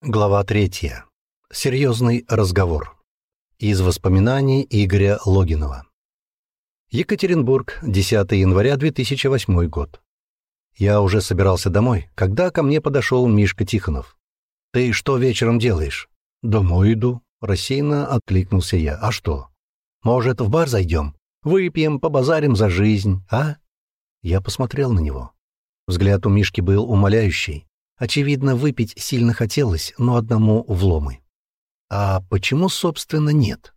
Глава третья. Серьезный разговор. Из воспоминаний Игоря Логинова. Екатеринбург, 10 января 2008 год. Я уже собирался домой, когда ко мне подошел Мишка Тихонов. «Ты что вечером делаешь?» «Домой иду», — рассеянно откликнулся я. «А что?» «Может, в бар зайдем? Выпьем, побазарим за жизнь, а?» Я посмотрел на него. Взгляд у Мишки был умоляющий. Очевидно, выпить сильно хотелось, но одному вломы. А почему, собственно, нет?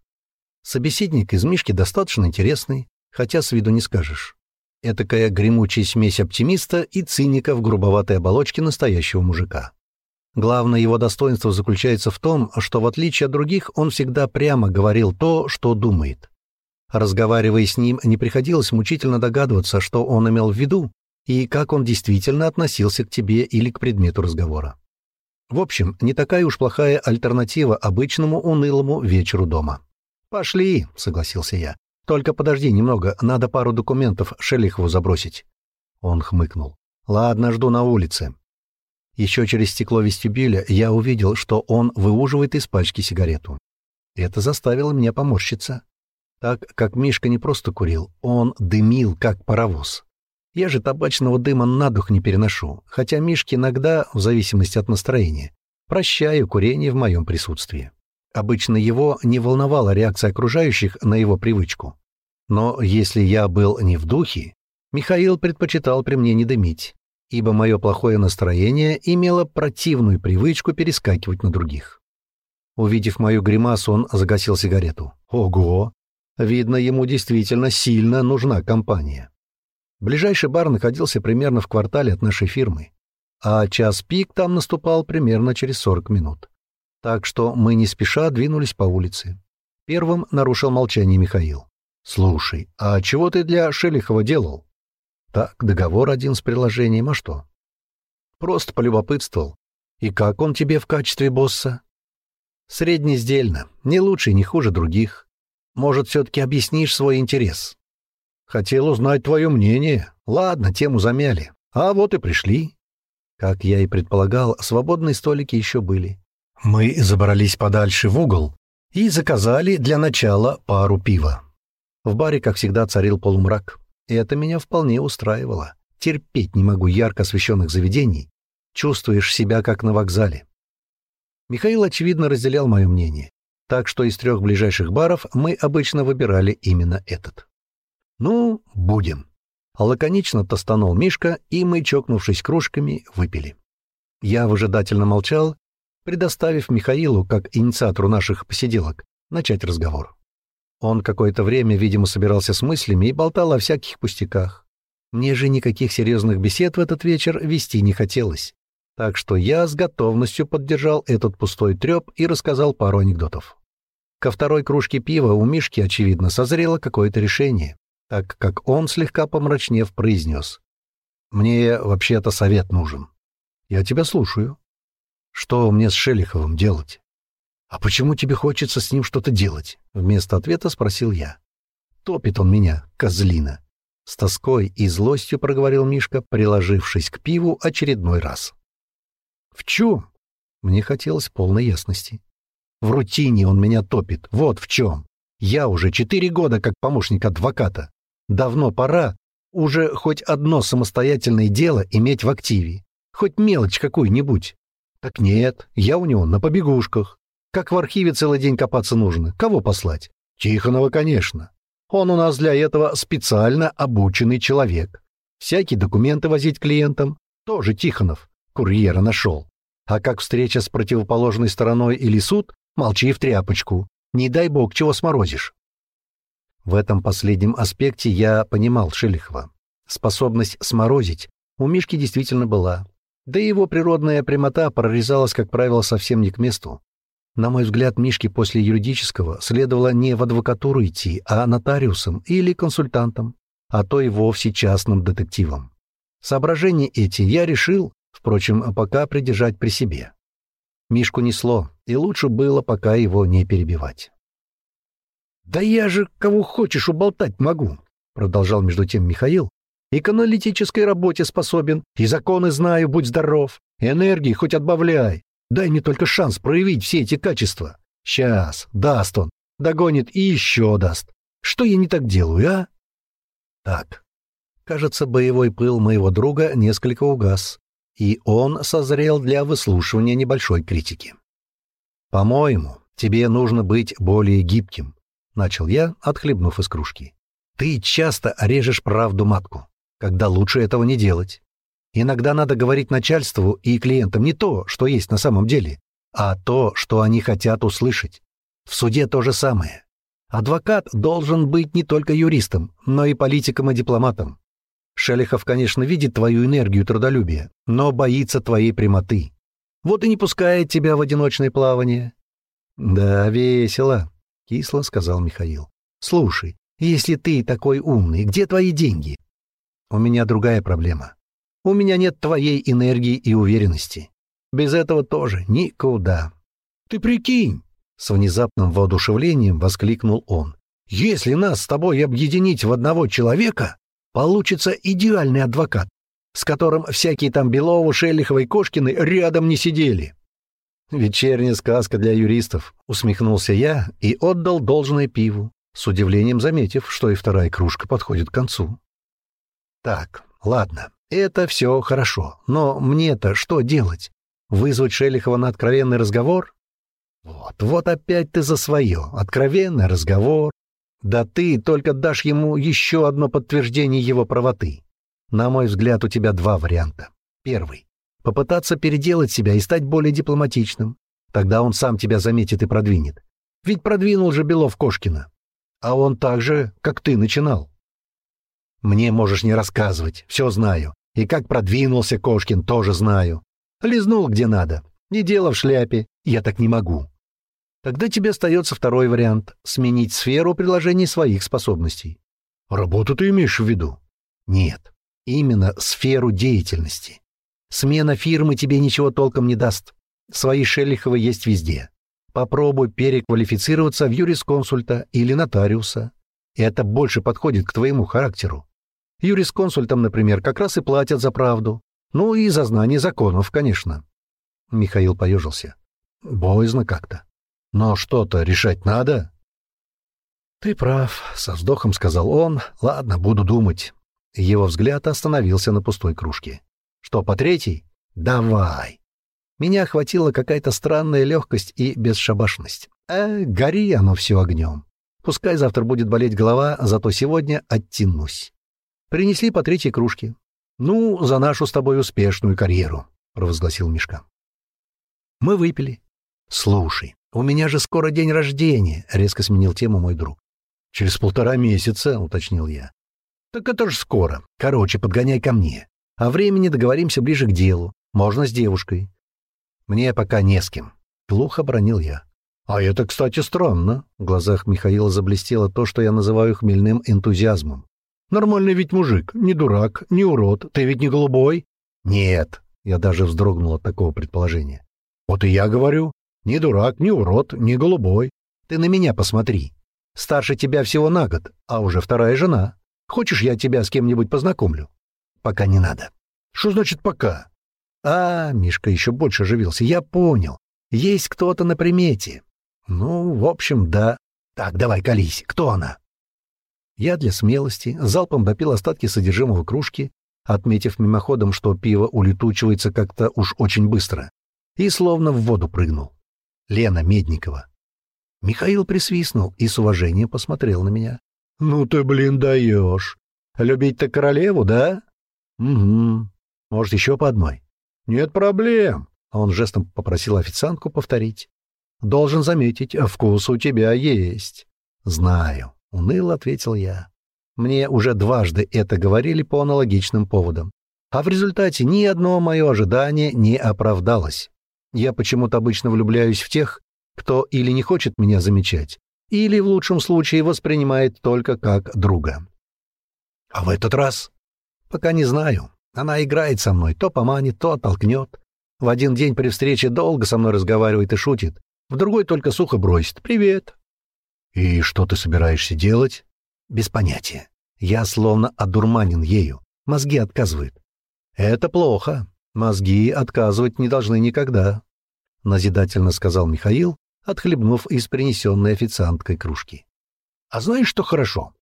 Собеседник из Мишки достаточно интересный, хотя с виду не скажешь. Этакая гремучая смесь оптимиста и циника в грубоватой оболочке настоящего мужика. Главное его достоинство заключается в том, что в отличие от других он всегда прямо говорил то, что думает. Разговаривая с ним, не приходилось мучительно догадываться, что он имел в виду, и как он действительно относился к тебе или к предмету разговора. В общем, не такая уж плохая альтернатива обычному унылому вечеру дома. «Пошли», — согласился я. «Только подожди немного, надо пару документов Шелихову забросить». Он хмыкнул. «Ладно, жду на улице». Еще через стекло вестибюля я увидел, что он выуживает из пачки сигарету. Это заставило меня поморщиться. Так как Мишка не просто курил, он дымил, как паровоз. Я же табачного дыма на дух не переношу, хотя Мишке иногда, в зависимости от настроения, прощаю курение в моем присутствии. Обычно его не волновала реакция окружающих на его привычку. Но если я был не в духе, Михаил предпочитал при мне не дымить, ибо мое плохое настроение имело противную привычку перескакивать на других. Увидев мою гримасу, он загасил сигарету. Ого! Видно, ему действительно сильно нужна компания. Ближайший бар находился примерно в квартале от нашей фирмы, а час пик там наступал примерно через 40 минут. Так что мы не спеша двинулись по улице. Первым нарушил молчание Михаил. «Слушай, а чего ты для Шелихова делал?» «Так, договор один с приложением, а что?» «Просто полюбопытствовал. И как он тебе в качестве босса?» «Среднеиздельно, не лучше не хуже других. Может, все-таки объяснишь свой интерес?» Хотел узнать твое мнение. Ладно, тему замяли. А вот и пришли. Как я и предполагал, свободные столики еще были. Мы забрались подальше в угол и заказали для начала пару пива. В баре, как всегда, царил полумрак. И это меня вполне устраивало. Терпеть не могу ярко освещенных заведений. Чувствуешь себя как на вокзале. Михаил, очевидно, разделял мое мнение. Так что из трех ближайших баров мы обычно выбирали именно этот. «Ну, будем». Лаконично тостанул Мишка, и мы, чокнувшись кружками, выпили. Я выжидательно молчал, предоставив Михаилу, как инициатору наших посиделок, начать разговор. Он какое-то время, видимо, собирался с мыслями и болтал о всяких пустяках. Мне же никаких серьезных бесед в этот вечер вести не хотелось. Так что я с готовностью поддержал этот пустой треп и рассказал пару анекдотов. Ко второй кружке пива у Мишки, очевидно, созрело какое-то решение так как он, слегка помрачнев, произнес. «Мне вообще-то совет нужен. Я тебя слушаю. Что мне с Шелиховым делать?» «А почему тебе хочется с ним что-то делать?» Вместо ответа спросил я. «Топит он меня, козлина!» С тоской и злостью проговорил Мишка, приложившись к пиву очередной раз. «В чем?» Мне хотелось полной ясности. «В рутине он меня топит, вот в чем. Я уже четыре года как помощник адвоката. Давно пора уже хоть одно самостоятельное дело иметь в активе, хоть мелочь какую-нибудь. Так нет, я у него на побегушках. Как в архиве целый день копаться нужно, кого послать? Тихонова, конечно. Он у нас для этого специально обученный человек. Всякие документы возить клиентам тоже Тихонов, курьера нашел. А как встреча с противоположной стороной или суд, молчи в тряпочку. Не дай бог, чего сморозишь. В этом последнем аспекте я понимал Шелихова. Способность сморозить у Мишки действительно была. Да и его природная прямота прорезалась, как правило, совсем не к месту. На мой взгляд, Мишке после юридического следовало не в адвокатуру идти, а нотариусом или консультантом, а то и вовсе частным детективом. Соображения эти я решил, впрочем, пока придержать при себе. Мишку несло, и лучше было пока его не перебивать. «Да я же кого хочешь уболтать могу», — продолжал между тем Михаил. «И к аналитической работе способен, и законы знаю, будь здоров, энергии хоть отбавляй. Дай мне только шанс проявить все эти качества. Сейчас, даст он, догонит и еще даст. Что я не так делаю, а? Так, кажется, боевой пыл моего друга несколько угас, и он созрел для выслушивания небольшой критики. «По-моему, тебе нужно быть более гибким», — начал я, отхлебнув из кружки. «Ты часто режешь правду матку, когда лучше этого не делать. Иногда надо говорить начальству и клиентам не то, что есть на самом деле, а то, что они хотят услышать. В суде то же самое. Адвокат должен быть не только юристом, но и политиком и дипломатом. Шелихов, конечно, видит твою энергию трудолюбия, но боится твоей прямоты. Вот и не пускает тебя в одиночное плавание. Да, весело, кисло сказал Михаил. Слушай, если ты такой умный, где твои деньги? У меня другая проблема. У меня нет твоей энергии и уверенности. Без этого тоже никуда. Ты прикинь, с внезапным воодушевлением воскликнул он. Если нас с тобой объединить в одного человека, получится идеальный адвокат, с которым всякие там Беловы, Шелиховы и Кошкины рядом не сидели. «Вечерняя сказка для юристов», — усмехнулся я и отдал должное пиву, с удивлением заметив, что и вторая кружка подходит к концу. «Так, ладно, это все хорошо, но мне-то что делать? Вызвать Шелихова на откровенный разговор? Вот, вот опять ты за свое. Откровенный разговор. Да ты только дашь ему еще одно подтверждение его правоты. На мой взгляд, у тебя два варианта. Первый — попытаться переделать себя и стать более дипломатичным. Тогда он сам тебя заметит и продвинет. Ведь продвинул же Белов Кошкина. А он так же, как ты начинал. Мне можешь не рассказывать, все знаю. И как продвинулся Кошкин, тоже знаю. Лизнул где надо. Не дело в шляпе. Я так не могу. Тогда тебе остается второй вариант — сменить сферу приложений своих способностей. Работу ты имеешь в виду? Нет, именно сферу деятельности. Смена фирмы тебе ничего толком не даст. Свои Шелиховы есть везде. Попробуй переквалифицироваться в юрисконсульта или нотариуса. Это больше подходит к твоему характеру. Юрисконсультам, например, как раз и платят за правду. Ну и за знание законов, конечно. Михаил поежился. Боязно как-то. Но что-то решать надо. Ты прав, со вздохом сказал он. Ладно, буду думать. Его взгляд остановился на пустой кружке. Что, по третьей? Давай. Меня охватила какая-то странная легкость и бесшабашность. Э, гори оно все огнем. Пускай завтра будет болеть голова, зато сегодня оттянусь. Принесли по третьей кружке. «Ну, за нашу с тобой успешную карьеру», — провозгласил Мишка. Мы выпили. «Слушай, у меня же скоро день рождения», — резко сменил тему мой друг. «Через полтора месяца», — уточнил я. «Так это ж скоро. Короче, подгоняй ко мне. А времени договоримся ближе к делу. Можно с девушкой». «Мне пока не с кем», — глухо бронил я. «А это, кстати, странно». В глазах Михаила заблестело то, что я называю хмельным энтузиазмом. Нормальный ведь мужик, не дурак, не урод, ты ведь не голубой. Нет, я даже вздрогнул от такого предположения. Вот и я говорю, не дурак, не урод, не голубой. Ты на меня посмотри. Старше тебя всего на год, а уже вторая жена. Хочешь, я тебя с кем-нибудь познакомлю? Пока не надо. Что значит пока? А, Мишка еще больше оживился. Я понял. Есть кто-то на примете. Ну, в общем, да. Так, давай, колись. Кто она? Я для смелости залпом допил остатки содержимого кружки, отметив мимоходом, что пиво улетучивается как-то уж очень быстро, и словно в воду прыгнул. Лена Медникова. Михаил присвистнул и с уважением посмотрел на меня. «Ну ты, блин, даешь! Любить-то королеву, да?» «Угу. Может, еще по одной?» «Нет проблем!» Он жестом попросил официантку повторить. «Должен заметить, вкус у тебя есть». «Знаю. — уныло ответил я. Мне уже дважды это говорили по аналогичным поводам. А в результате ни одно мое ожидание не оправдалось. Я почему-то обычно влюбляюсь в тех, кто или не хочет меня замечать, или в лучшем случае воспринимает только как друга. А в этот раз? Пока не знаю. Она играет со мной, то поманит, то оттолкнет. В один день при встрече долго со мной разговаривает и шутит, в другой только сухо бросит «Привет». «И что ты собираешься делать?» «Без понятия. Я словно одурманен ею. Мозги отказывают». «Это плохо. Мозги отказывать не должны никогда. — назидательно сказал Михаил, отхлебнув из принесенной официанткой кружки. «А знаешь, что хорошо?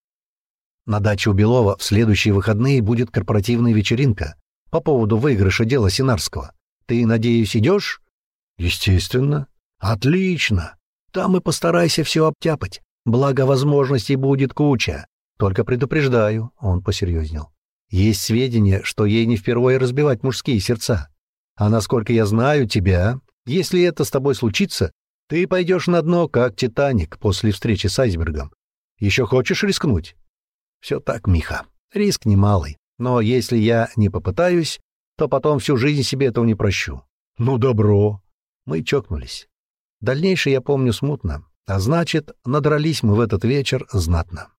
На даче у Белова в следующие выходные будет корпоративная вечеринка по поводу выигрыша дела Синарского. Ты, надеюсь, идешь?» «Естественно». «Отлично. Там и постарайся все обтяпать. Благо возможностей будет куча. Только предупреждаю, он посерьезнел. Есть сведения, что ей не впервые разбивать мужские сердца. А насколько я знаю тебя, если это с тобой случится, ты пойдешь на дно, как Титаник после встречи с айсбергом. Еще хочешь рискнуть? Все так, Миха. Риск немалый. Но если я не попытаюсь, то потом всю жизнь себе этого не прощу. Ну, добро. Мы чокнулись. Дальнейшее я помню смутно. А значит, надрались мы в этот вечер знатно.